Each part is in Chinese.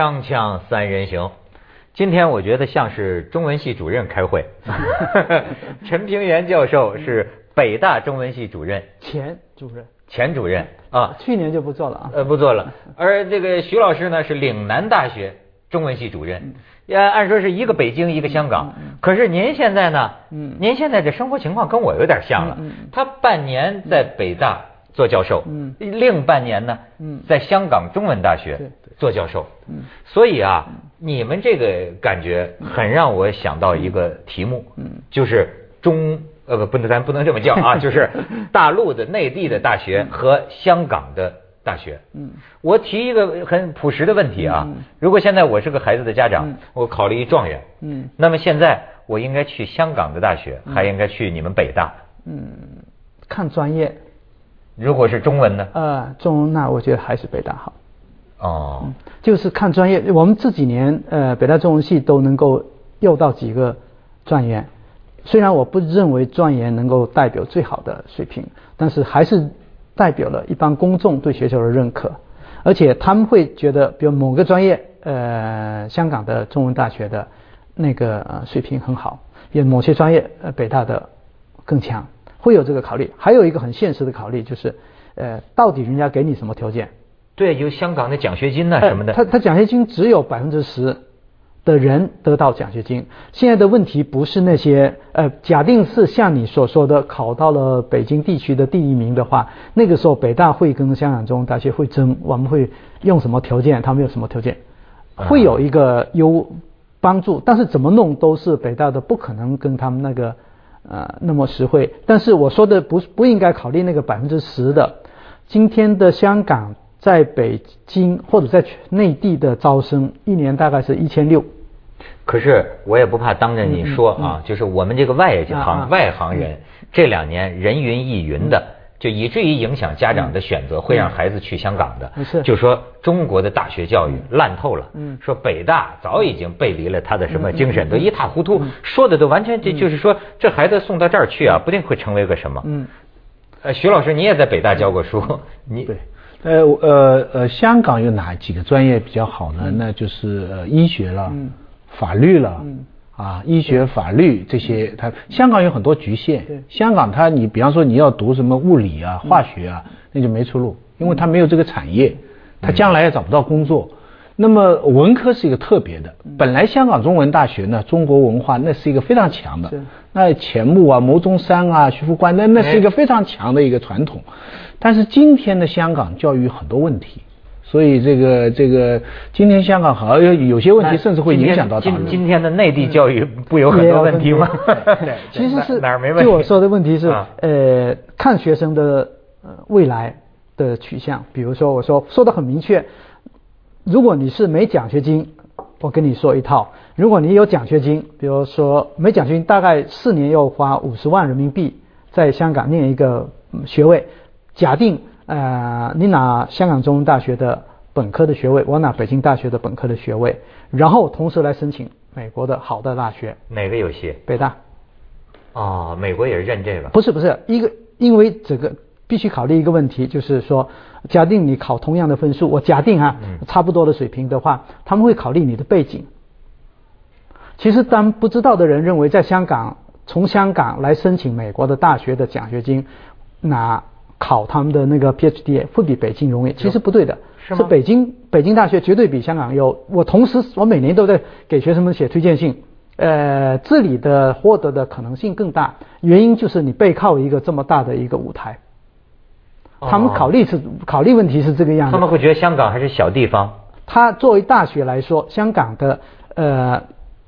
锵锵三人行，今天我觉得像是中文系主任开会。陈平原教授是北大中文系主任，前主任，前主任。啊，去年就不做了啊。呃，不做了。而这个徐老师呢是岭南大学中文系主任，呃，按说是一个北京一个香港，可是您现在呢？嗯，您现在这生活情况跟我有点像了。嗯，他半年在北大做教授，嗯，另半年呢，嗯，在香港中文大学做教授。嗯，所以啊，你们这个感觉很让我想到一个题目，嗯，就是中呃不不能咱不能这么叫啊，就是大陆的内地的大学和香港的。大学，嗯，我提一个很朴实的问题啊，如果现在我是个孩子的家长，我考了一状元，嗯，那么现在我应该去香港的大学，还应该去你们北大？嗯，看专业。如果是中文呢？呃，中文那我觉得还是北大好。哦，就是看专业。我们这几年呃，北大中文系都能够又到几个状元，虽然我不认为状元能够代表最好的水平，但是还是。代表了一般公众对学校的认可，而且他们会觉得，比如某个专业，呃，香港的中文大学的那个呃水平很好，有某些专业，呃，北大的更强，会有这个考虑。还有一个很现实的考虑就是，呃，到底人家给你什么条件？对，有香港的奖学金呐什么的。他他奖学金只有百分之十。的人得到奖学金。现在的问题不是那些呃，假定是像你所说的考到了北京地区的第一名的话，那个时候北大会跟香港中文大学会争，我们会用什么条件？他们有什么条件？会有一个优帮助，但是怎么弄都是北大的不可能跟他们那个呃那么实惠。但是我说的不不应该考虑那个百分之十的。今天的香港在北京或者在内地的招生，一年大概是一千六。可是我也不怕当着你说啊，就是我们这个外行外行人这两年人云亦云的，就以至于影响家长的选择，会让孩子去香港的。就说中国的大学教育烂透了。说北大早已经背离了他的什么精神，都一塌糊涂。说的都完全就就是说，这孩子送到这儿去啊，不定会成为个什么。嗯。呃，徐老师，你也在北大教过书，你对。呃呃呃，香港有哪几个专业比较好呢？那就是呃医学了。法律了，啊，医学、法律这些，它香港有很多局限。香港它你比方说你要读什么物理啊、化学啊，那就没出路，因为它没有这个产业，它将来也找不到工作。那么文科是一个特别的，本来香港中文大学呢，中国文化那是一个非常强的，那钱穆啊、牟宗三啊、徐福官，那那是一个非常强的一个传统。但是今天的香港教育很多问题。所以这个这个，今天香港好像有些问题，甚至会影响到今今天的内地教育不有很多问题吗？对，其实是哪儿没问题？就我说的问题是，呃，看学生的未来的取向。比如说，我说说的很明确，如果你是没奖学金，我跟你说一套；如果你有奖学金，比如说没奖学金，大概四年要花五十万人民币在香港念一个学位。假定。呃，你拿香港中文大学的本科的学位，我拿北京大学的本科的学位，然后同时来申请美国的好的大学，哪个有戏？北大。哦，美国也是认这个？不是不是，一个因为这个必须考虑一个问题，就是说，假定你考同样的分数，我假定啊，差不多的水平的话，他们会考虑你的背景。其实当不知道的人认为，在香港从香港来申请美国的大学的奖学金，拿。考他们的那个 PhD 会比北京容易，其实不对的，是北京北京大学绝对比香港优。我同时我每年都在给学生们写推荐信，呃，这里的获得的可能性更大，原因就是你背靠一个这么大的一个舞台。他们考虑是考虑问题是这个样子。他们会觉得香港还是小地方。他作为大学来说，香港的呃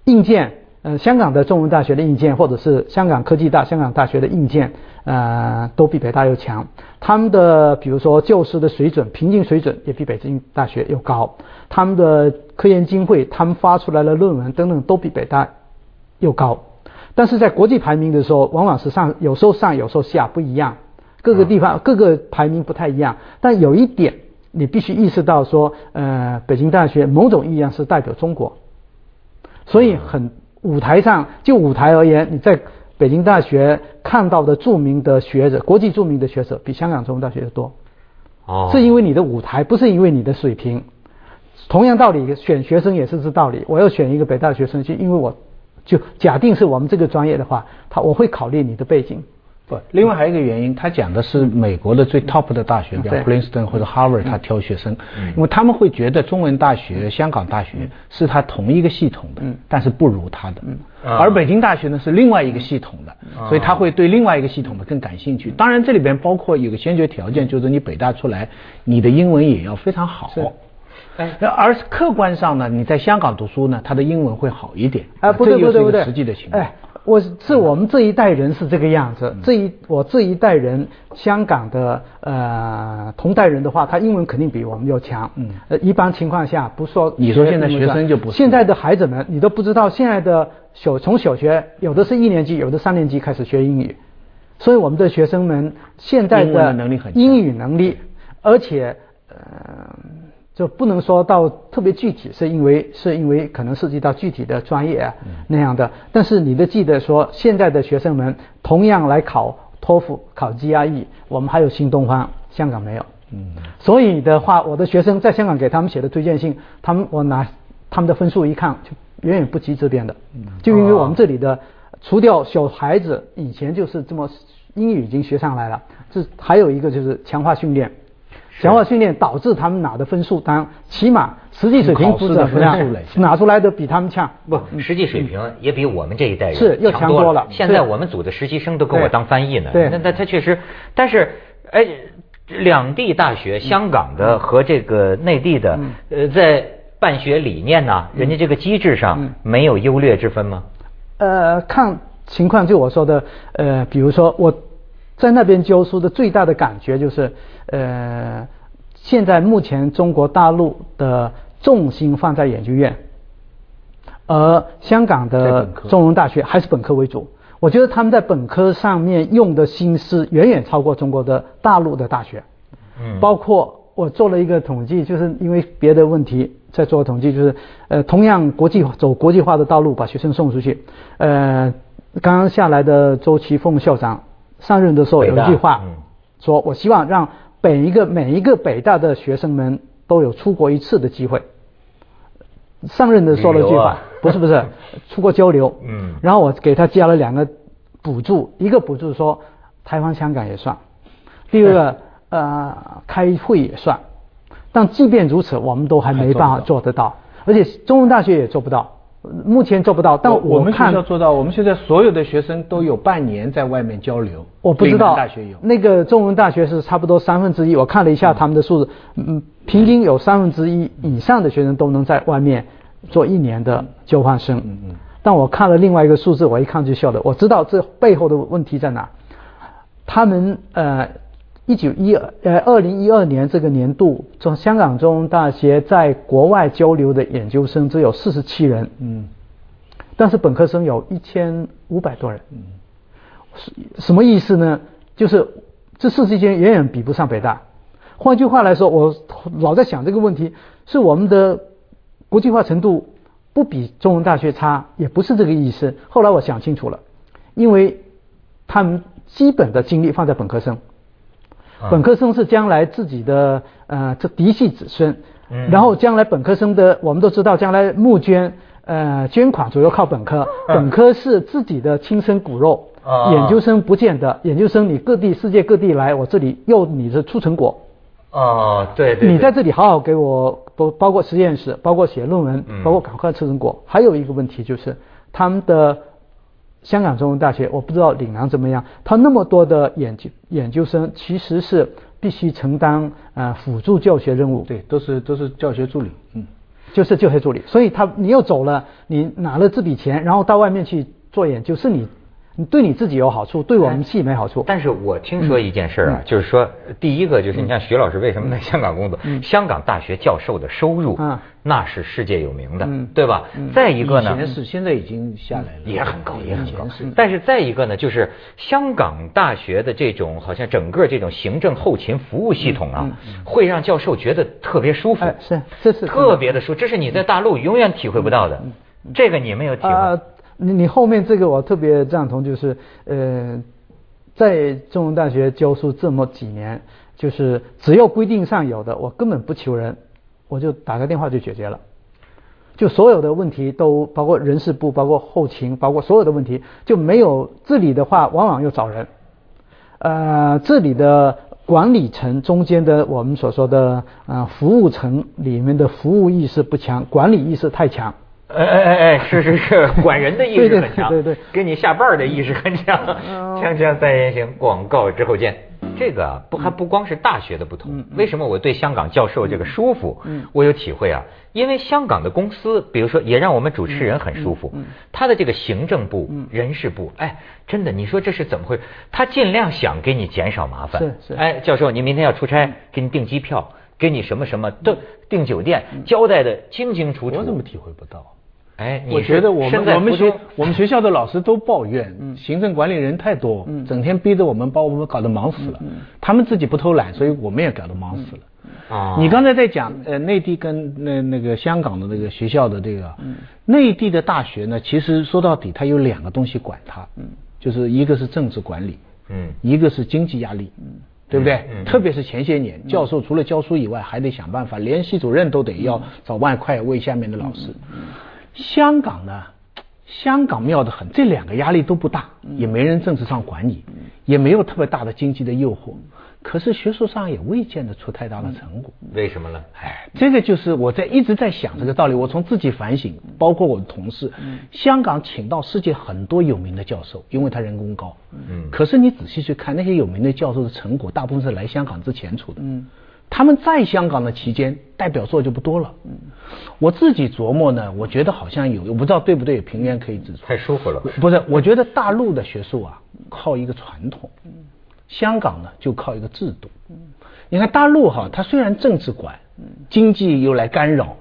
硬件。呃，香港的中文大学的硬件，或者是香港科技大、香港大学的硬件，呃，都比北大要强。他们的比如说教师的水准、平均水准也比北京大学要高。他们的科研经费、他们发出来的论文等等都比北大又高。但是在国际排名的时候，往往是上，有时候上，有时候下，不一样。各个地方各个排名不太一样。但有一点，你必须意识到说，呃，北京大学某种意义上是代表中国，所以很。舞台上，就舞台而言，你在北京大学看到的著名的学者，国际著名的学者比香港中文大学的多。哦，是因为你的舞台，不是因为你的水平。同样道理，选学生也是这道理。我要选一个北大学生去，因为我就假定是我们这个专业的话，他我会考虑你的背景。不，另外还有一个原因，他讲的是美国的最 top 的大学，比如 Princeton 或者 Harvard，他挑学生，因为他们会觉得中文大学、香港大学是他同一个系统的，但是不如他的。而北京大学呢是另外一个系统的，所以他会对另外一个系统的更感兴趣。当然这里边包括有个先决条件，就是你北大出来，你的英文也要非常好。而客观上呢，你在香港读书呢，他的英文会好一点。啊，不对不对不对，实际的情况。我是我们这一代人是这个样子，这一我这一代人，香港的呃同代人的话，他英文肯定比我们要强。嗯，呃，一般情况下不说。你说现在学生就不？现在的孩子们，你都不知道，现在的小从小学有的是一年级，有的三年级开始学英语，所以我们的学生们现在的英语能力，而且呃。就不能说到特别具体，是因为是因为可能涉及到具体的专业啊那样的。但是你得记得说，现在的学生们同样来考托福、考 GRE，我们还有新东方，香港没有。嗯。所以的话，我的学生在香港给他们写的推荐信，他们我拿他们的分数一看，就远远不及这边的。嗯。就因为我们这里的，除掉小孩子以前就是这么英语已经学上来了，这还有一个就是强化训练。强化训练导致他们拿的分数当起码实际水平不怎么样，拿出来的比他们强。不，实际水平也比我们这一代人是要强多了。现在我们组的实习生都跟我当翻译呢。对，那那他确实，但是哎，两地大学，香港的和这个内地的，呃，在办学理念呢，人家这个机制上没有优劣之分吗？呃，看情况，就我说的，呃，比如说我。在那边教书的最大的感觉就是，呃，现在目前中国大陆的重心放在研究院，而香港的中文大学还是本科为主。我觉得他们在本科上面用的心思远远超过中国的大陆的大学。嗯。包括我做了一个统计，就是因为别的问题在做统计，就是呃，同样国际走国际化的道路把学生送出去，呃，刚刚下来的周其凤校长。上任的时候有一句话，说我希望让每一个每一个北大的学生们都有出国一次的机会。上任的说了句话，不是不是，出国交流。嗯。然后我给他加了两个补助，一个补助说台湾、香港也算，第二个 呃开会也算。但即便如此，我们都还没办法做得到，而且中文大学也做不到。目前做不到，但我们学校做到。我们现在所有的学生都有半年在外面交流。我不知道大学有那个中文大学是差不多三分之一。我看了一下他们的数字，嗯，平均有三分之一以上的学生都能在外面做一年的交换生。嗯嗯。但我看了另外一个数字，我一看就笑了。我知道这背后的问题在哪。他们呃。一九一二呃，二零一二年这个年度，从香港中文大学在国外交流的研究生只有四十七人，嗯，但是本科生有一千五百多人，嗯，什什么意思呢？就是这四十七人远远比不上北大。换句话来说，我老在想这个问题，是我们的国际化程度不比中文大学差，也不是这个意思。后来我想清楚了，因为他们基本的精力放在本科生。本科生是将来自己的呃这嫡系子孙，然后将来本科生的我们都知道，将来募捐呃捐款主要靠本科，本科是自己的亲生骨肉，研究生不见得，研究生你各地世界各地来，我这里又你的出成果，哦对对，你在这里好好给我包包括实验室，包括写论文，包括赶快出成果，还有一个问题就是他们的。香港中文大学，我不知道岭南怎么样。他那么多的研究研究生，其实是必须承担呃辅助教学任务。对，都是都是教学助理，嗯，就是教学助理。所以他你又走了，你拿了这笔钱，然后到外面去做研究，是你。你对你自己有好处，对我们系没好处。但是我听说一件事啊，就是说，第一个就是你像徐老师为什么在香港工作？香港大学教授的收入，那是世界有名的，对吧？再一个呢，以前是，现在已经下来了，也很高，也很高。但是再一个呢，就是香港大学的这种好像整个这种行政后勤服务系统啊，会让教授觉得特别舒服。是，这是特别的舒，这是你在大陆永远体会不到的。这个你没有体会。你你后面这个我特别赞同，就是呃，在中文大学教书这么几年，就是只要规定上有的，我根本不求人，我就打个电话就解决了，就所有的问题都包括人事部，包括后勤，包括所有的问题就没有治理的话，往往又找人，呃，这里的管理层中间的我们所说的呃服务层里面的服务意识不强，管理意识太强。哎哎哎哎，是是是，管人的意识很强，对对，给你下绊的意识很强。锵锵三人行，广告之后见。这个不还不光是大学的不同，为什么我对香港教授这个舒服？我有体会啊，因为香港的公司，比如说也让我们主持人很舒服。他的这个行政部、人事部，哎，真的，你说这是怎么回事？他尽量想给你减少麻烦。是是。哎，教授，您明天要出差，给你订机票，给你什么什么都订酒店，交代的清清楚楚。我怎么体会不到？哎，我觉得我们我们学我们学校的老师都抱怨，行政管理人太多，整天逼着我们，把我们搞得忙死了。他们自己不偷懒，所以我们也搞得忙死了。啊，你刚才在讲呃内地跟那那个香港的那个学校的这个，内地的大学呢，其实说到底它有两个东西管它，就是一个是政治管理，嗯，一个是经济压力，嗯，对不对？特别是前些年，教授除了教书以外，还得想办法，连系主任都得要找外快为下面的老师。香港呢，香港妙得很，这两个压力都不大，也没人政治上管你，也没有特别大的经济的诱惑，可是学术上也未见得出太大的成果。为什么呢？哎，这个就是我在一直在想这个道理。我从自己反省，包括我的同事，香港请到世界很多有名的教授，因为他人工高。嗯。可是你仔细去看那些有名的教授的成果，大部分是来香港之前出的。嗯。他们在香港的期间，代表作就不多了。嗯，我自己琢磨呢，我觉得好像有，我不知道对不对，平原可以指出。太舒服了。不是，我觉得大陆的学术啊，靠一个传统。嗯。香港呢，就靠一个制度。嗯。你看大陆哈，它虽然政治管，经济又来干扰。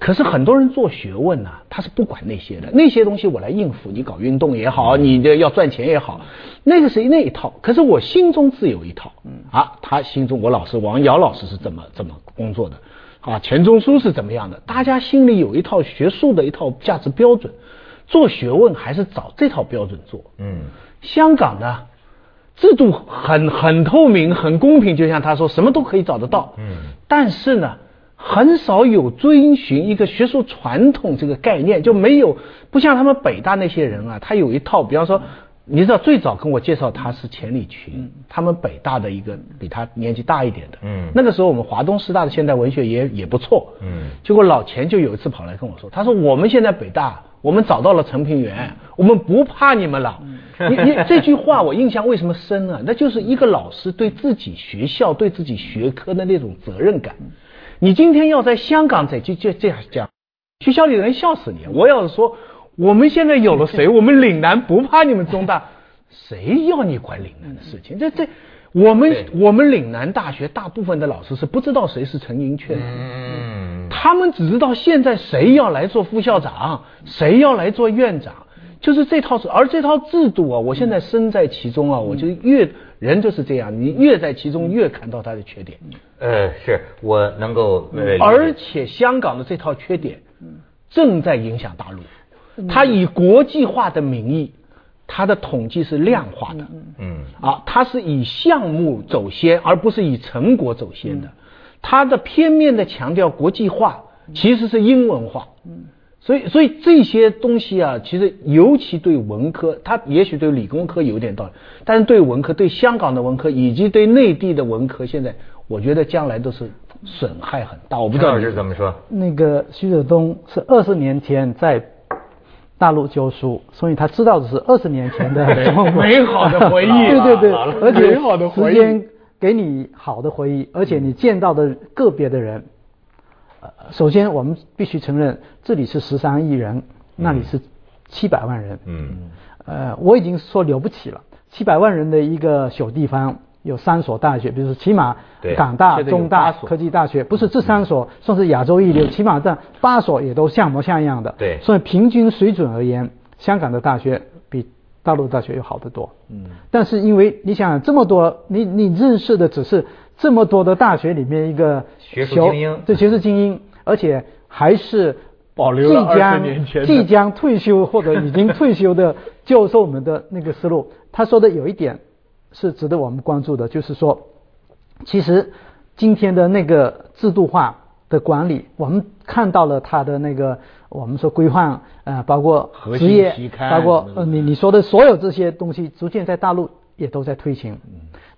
可是很多人做学问呢，他是不管那些的，那些东西我来应付。你搞运动也好，你的要赚钱也好，那个是那一套。可是我心中自有一套。嗯啊，他心中我老师王瑶老师是怎么怎么工作的？啊，钱钟书是怎么样的？大家心里有一套学术的一套价值标准，做学问还是找这套标准做。嗯，香港呢，制度很很透明，很公平，就像他说，什么都可以找得到。嗯，但是呢。很少有遵循一个学术传统这个概念，就没有不像他们北大那些人啊，他有一套，比方说，你知道最早跟我介绍他是钱理群，他们北大的一个比他年纪大一点的，嗯，那个时候我们华东师大的现代文学也也不错，嗯，结果老钱就有一次跑来跟我说，他说我们现在北大，我们找到了陈平原，我们不怕你们了，你你这句话我印象为什么深呢？那就是一个老师对自己学校对自己学科的那种责任感。你今天要在香港再就就这样讲，学校里人笑死你。我要是说，我们现在有了谁，我们岭南不怕你们中大，谁要你管岭南的事情？这这，我们我们岭南大学大部分的老师是不知道谁是陈寅恪的，他们只知道现在谁要来做副校长，谁要来做院长。就是这套制，而这套制度啊，我现在身在其中啊，我就越人就是这样，你越在其中越看到他的缺点。呃，是我能够。而且香港的这套缺点，正在影响大陆。他以国际化的名义，他的统计是量化的。嗯。啊，他是以项目走先，而不是以成果走先的。他的片面的强调国际化，其实是英文化。嗯。所以，所以这些东西啊，其实尤其对文科，它也许对理工科有点道理，但是对文科，对香港的文科以及对内地的文科，现在我觉得将来都是损害很大。我不知道你是怎么说。那个徐子东是二十年前在大陆教书，所以他知道的是二十年前的美好的回忆。对对对，而且时间给你好的回忆，而且你见到的个别的人。呃，首先我们必须承认，这里是十三亿人，那里是七百万人。嗯。呃，我已经说了不起了，七百万人的一个小地方，有三所大学，比如说起码港大、中大、科技大学，不是这三所算是亚洲一流，起码这八所也都像模像样的。对。所以平均水准而言，香港的大学比大陆大学要好得多。嗯。但是因为你想这么多，你你认识的只是。这么多的大学里面，一个学术精英，这学术精英，而且还是保留了二十年前即将退休或者已经退休的 教授们的那个思路。他说的有一点是值得我们关注的，就是说，其实今天的那个制度化的管理，我们看到了他的那个我们说规范，呃，包括职业，包括呃你你说的所有这些东西，逐渐在大陆也都在推行。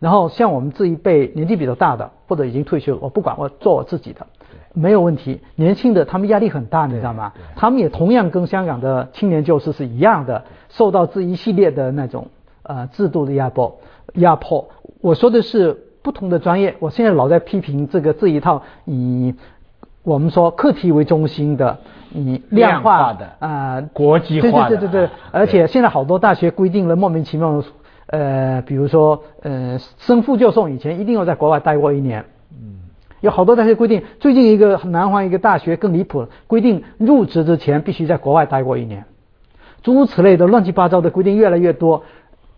然后像我们这一辈年纪比较大的或者已经退休，我不管我做我自己的，没有问题。年轻的他们压力很大，你知道吗？他们也同样跟香港的青年教师是一样的，受到这一系列的那种呃制度的压迫压迫。我说的是不同的专业，我现在老在批评这个这一套以我们说课题为中心的以量化的啊国际化的，对对对对对，而且现在好多大学规定了莫名其妙。呃，比如说，呃，生父教授以前一定要在国外待过一年。嗯。有好多大学规定，最近一个南方一个大学更离谱，规定入职之前必须在国外待过一年。诸如此类的乱七八糟的规定越来越多，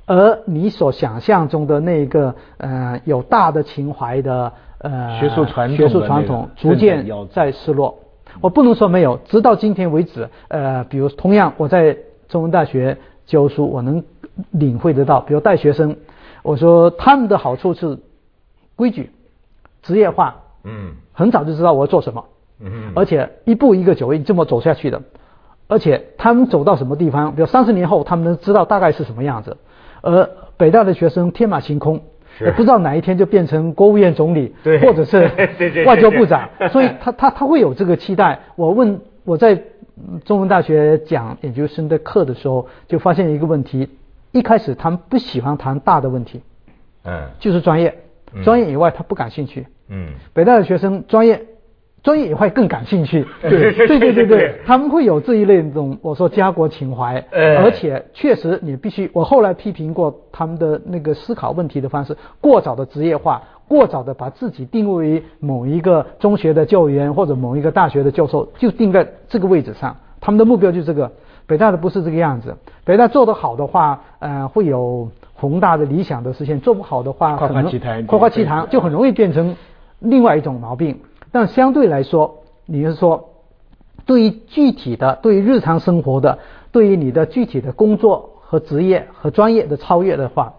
而你所想象中的那个呃有大的情怀的呃学术传统学术传统逐渐在失落。我不能说没有，直到今天为止，呃，比如同样我在中文大学教书，我能。领会得到，比如带学生，我说他们的好处是规矩、职业化，嗯，很早就知道我要做什么，嗯，而且一步一个脚印这么走下去的，而且他们走到什么地方，比如三十年后他们能知道大概是什么样子，而北大的学生天马行空，也不知道哪一天就变成国务院总理，对，或者是 外交部长，所以他他他会有这个期待。我问我在中文大学讲研究生的课的时候，就发现一个问题。一开始他们不喜欢谈大的问题，嗯，就是专业，专业以外他不感兴趣，嗯，北大的学生专业，专业以外更感兴趣，对对对对。对，他们会有这一类那种我说家国情怀，而且确实你必须，我后来批评过他们的那个思考问题的方式过早的职业化，过早的把自己定位于某一个中学的教员或者某一个大学的教授，就定在这个位置上，他们的目标就是这个。北大的不是这个样子，北大做得好的话，呃，会有宏大的理想的实现；做不好的话，夸夸其谈，夸夸其谈就很容易变成另外一种毛病。但相对来说，你是说，对于具体的、对于日常生活的、对于你的具体的工作和职业和专业的超越的话，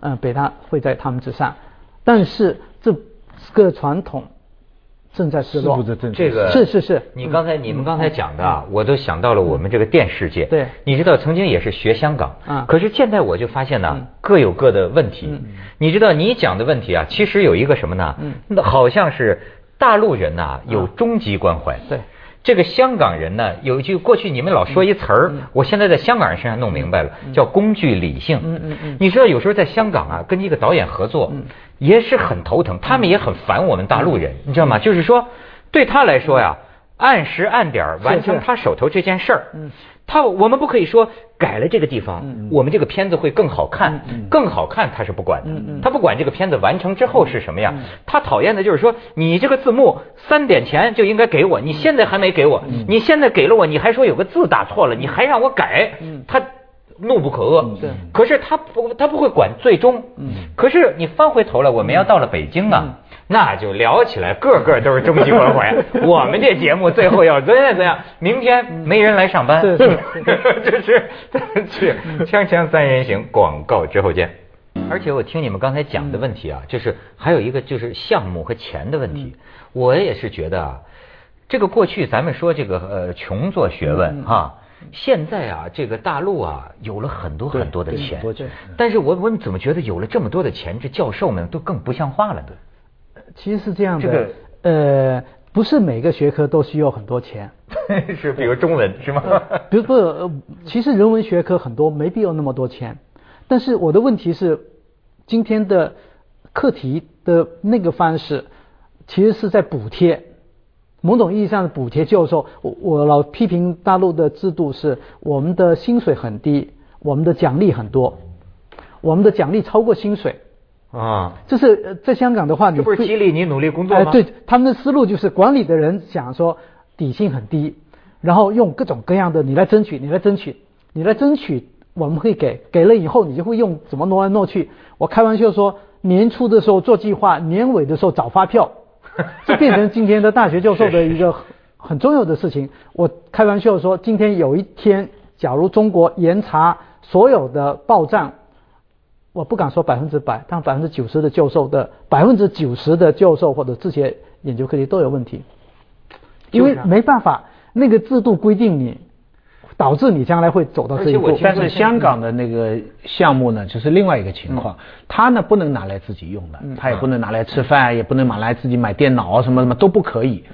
嗯，北大会在他们之上。但是这个传统。正在失落，这个是是是。你刚才你们刚才讲的，我都想到了我们这个电视界。对，你知道曾经也是学香港，可是现在我就发现呢，各有各的问题。你知道你讲的问题啊，其实有一个什么呢？那好像是大陆人呐有终极关怀。对。这个香港人呢，有一句过去你们老说一词儿，我现在在香港人身上弄明白了，叫工具理性。嗯嗯嗯。你知道有时候在香港啊，跟一个导演合作，也是很头疼，他们也很烦我们大陆人，你知道吗？就是说，对他来说呀，按时按点完成他手头这件事儿。嗯。他我们不可以说改了这个地方，我们这个片子会更好看，更好看他是不管的，他不管这个片子完成之后是什么样，他讨厌的就是说你这个字幕三点前就应该给我，你现在还没给我，你现在给了我，你还说有个字打错了，你还让我改，他怒不可遏。可是他不他不会管最终，可是你翻回头来，我们要到了北京啊。那就聊起来，个个都是终极关怀。我们这节目最后要怎样怎样？明天没人来上班，这 是去锵锵三人行，广告之后见。而且我听你们刚才讲的问题啊，就是还有一个就是项目和钱的问题。我也是觉得啊，这个过去咱们说这个呃穷做学问哈，现在啊这个大陆啊有了很多很多的钱，但是我我怎么觉得有了这么多的钱，这教授们都更不像话了都。其实是这样的，呃，不是每个学科都需要很多钱，是比如中文是吗？比如说，其实人文学科很多没必要那么多钱，但是我的问题是，今天的课题的那个方式，其实是在补贴，某种意义上的补贴教授。我我老批评大陆的制度是，我们的薪水很低，我们的奖励很多，我们的奖励超过薪水。啊，就是在香港的话，你不是激励你努力工作吗？对，他们的思路就是管理的人想说底薪很低，然后用各种各样的你来争取，你来争取，你来争取，我们会给，给了以后你就会用怎么挪来挪去。我开玩笑说，年初的时候做计划，年尾的时候找发票，这变成今天的大学教授的一个 很重要的事情。我开玩笑说，今天有一天，假如中国严查所有的报账。我不敢说百分之百，但百分之九十的教授的百分之九十的教授或者这些研究课题都有问题。因为没办法，那个制度规定你。导致你将来会走到这一步，但是香港的那个项目呢，就是另外一个情况，它呢不能拿来自己用的，它也不能拿来吃饭，也不能拿来自己买电脑什么什么都不可以。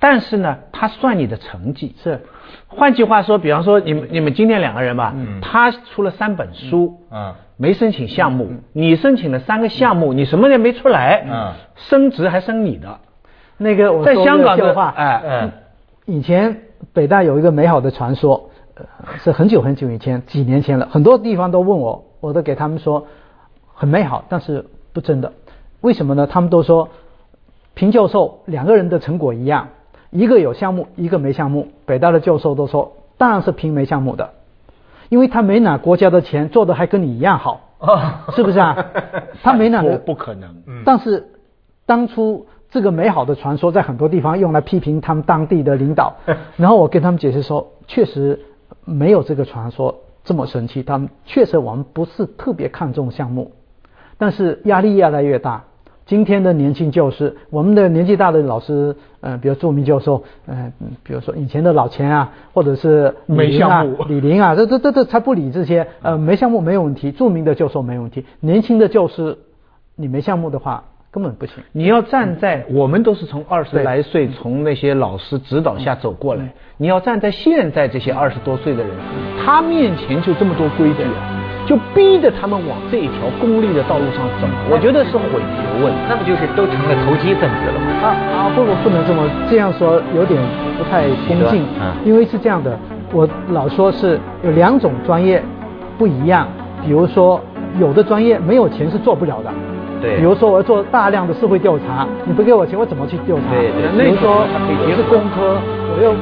但是呢，它算你的成绩。是，换句话说，比方说你们你们今天两个人吧，他出了三本书，嗯，没申请项目，你申请了三个项目，你什么也没出来，嗯，升职还升你的。那个在香港的话，哎，以前北大有一个美好的传说。是很久很久以前，几年前了，很多地方都问我，我都给他们说很美好，但是不真的。为什么呢？他们都说平教授两个人的成果一样，一个有项目，一个没项目。北大的教授都说，当然是平没项目的，因为他没拿国家的钱，做的还跟你一样好，是不是啊？他没拿，不可能。但是当初这个美好的传说在很多地方用来批评他们当地的领导，然后我跟他们解释说，确实。没有这个传说这么神奇，他们确实我们不是特别看重项目，但是压力越来越大。今天的年轻教师，我们的年纪大的老师，呃，比如著名教授，呃，比如说以前的老钱啊，或者是李林啊，李林啊，这这这这才不理这些，呃，没项目没有问题，著名的教授没问题，年轻的教师，你没项目的话。根本不行。你要站在我们都是从二十来岁从那些老师指导下走过来，你要站在现在这些二十多岁的人，他面前就这么多规矩，就逼着他们往这一条功利的道路上走。我觉得是毁学问，那不就是都成了投机分子了吗？啊啊，不不不能这么这样说，有点不太恭敬。嗯，因为是这样的，我老说是有两种专业不一样，比如说有的专业没有钱是做不了的。对，比如说我要做大量的社会调查，你不给我钱，我怎么去调查？对对，比如说我是工科，我要。